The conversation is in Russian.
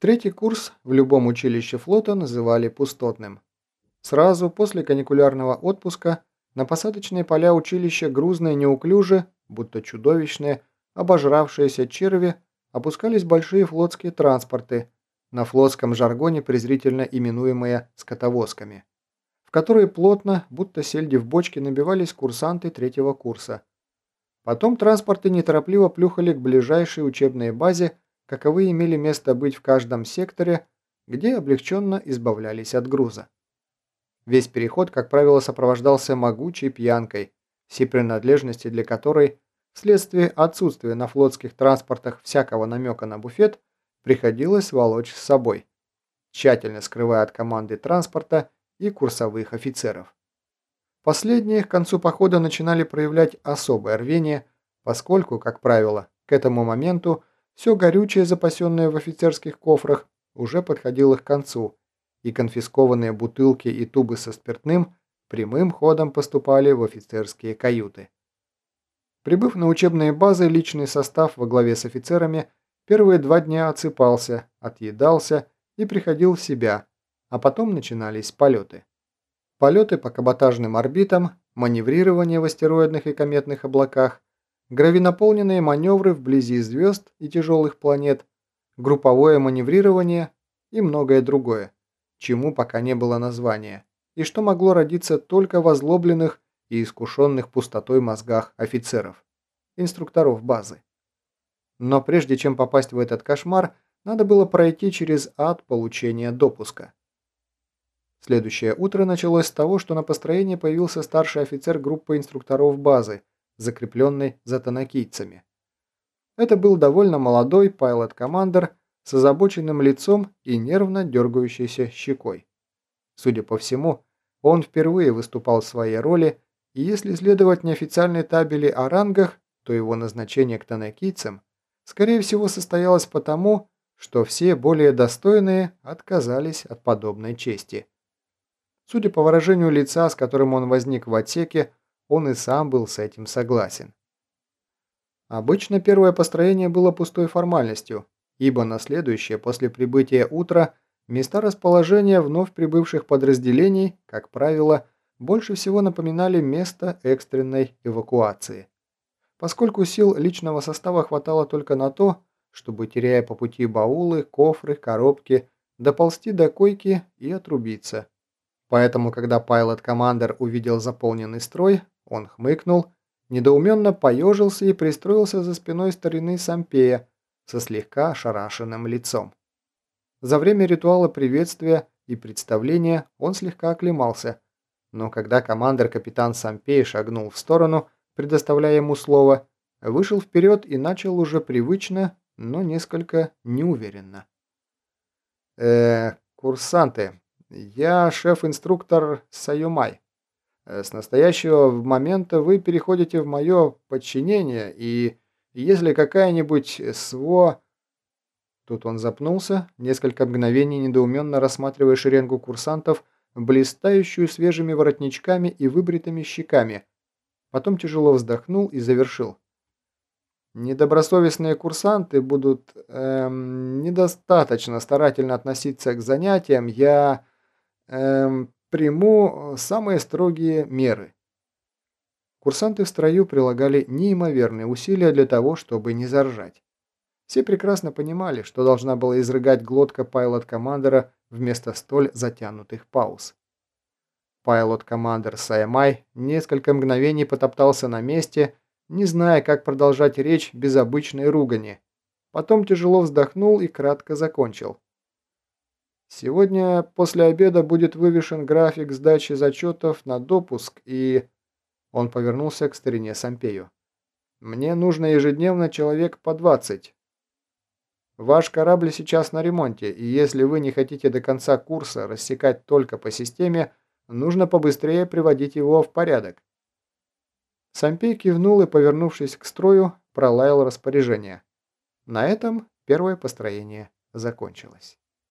Третий курс в любом училище флота называли пустотным. Сразу после каникулярного отпуска на посадочные поля училища грузные неуклюже, будто чудовищные, обожравшиеся черви, опускались большие флотские транспорты, на флотском жаргоне презрительно именуемые скотовозками, в которые плотно, будто сельди в бочке, набивались курсанты третьего курса. Потом транспорты неторопливо плюхали к ближайшей учебной базе, каковы имели место быть в каждом секторе, где облегченно избавлялись от груза. Весь переход, как правило, сопровождался могучей пьянкой, все принадлежности для которой, вследствие отсутствия на флотских транспортах всякого намека на буфет, приходилось волочь с собой, тщательно скрывая от команды транспорта и курсовых офицеров. Последние к концу похода начинали проявлять особое рвение, поскольку, как правило, к этому моменту все горючее, запасенное в офицерских кофрах, уже подходило к концу, и конфискованные бутылки и тубы со спиртным прямым ходом поступали в офицерские каюты. Прибыв на учебные базы, личный состав во главе с офицерами первые два дня отсыпался, отъедался и приходил в себя, а потом начинались полеты. Полеты по каботажным орбитам, маневрирование в астероидных и кометных облаках, гравинаполненные маневры вблизи звезд и тяжелых планет, групповое маневрирование и многое другое, чему пока не было названия, и что могло родиться только в озлобленных и искушенных пустотой мозгах офицеров, инструкторов базы. Но прежде чем попасть в этот кошмар, надо было пройти через ад получения допуска. Следующее утро началось с того, что на построении появился старший офицер группы инструкторов базы, закрепленный за тонакийцами. Это был довольно молодой пайлот-командер с озабоченным лицом и нервно дергающейся щекой. Судя по всему, он впервые выступал в своей роли, и если следовать неофициальной табели о рангах, то его назначение к тонакийцам, скорее всего, состоялось потому, что все более достойные отказались от подобной чести. Судя по выражению лица, с которым он возник в отсеке, он и сам был с этим согласен. Обычно первое построение было пустой формальностью, ибо на следующее после прибытия утра места расположения вновь прибывших подразделений, как правило, больше всего напоминали место экстренной эвакуации. Поскольку сил личного состава хватало только на то, чтобы, теряя по пути баулы, кофры, коробки, доползти до койки и отрубиться. Поэтому, когда пайлот-командер увидел заполненный строй, он хмыкнул, недоуменно поежился и пристроился за спиной старины Сампея со слегка ошарашенным лицом. За время ритуала приветствия и представления он слегка оклемался, но когда командир-капитан Сампей шагнул в сторону, предоставляя ему слово, вышел вперед и начал уже привычно, но несколько неуверенно. «Э, курсанты, я шеф-инструктор Саюмай. Э, с настоящего момента вы переходите в мое подчинение, и если какая-нибудь СВО...» Тут он запнулся, несколько мгновений недоуменно рассматривая шеренгу курсантов, блистающую свежими воротничками и выбритыми щеками. Потом тяжело вздохнул и завершил. Недобросовестные курсанты будут эм, недостаточно старательно относиться к занятиям. Я эм, приму самые строгие меры. Курсанты в строю прилагали неимоверные усилия для того, чтобы не заржать. Все прекрасно понимали, что должна была изрыгать глотка пайлот-командера вместо столь затянутых пауз. Пайлот-командер Саймай несколько мгновений потоптался на месте, не зная, как продолжать речь без обычной ругани. Потом тяжело вздохнул и кратко закончил. Сегодня после обеда будет вывешен график сдачи зачетов на допуск и... Он повернулся к старине Сампею. Мне нужно ежедневно человек по 20. Ваш корабль сейчас на ремонте, и если вы не хотите до конца курса рассекать только по системе, нужно побыстрее приводить его в порядок. Сампей кивнул и, повернувшись к строю, пролаял распоряжение. На этом первое построение закончилось.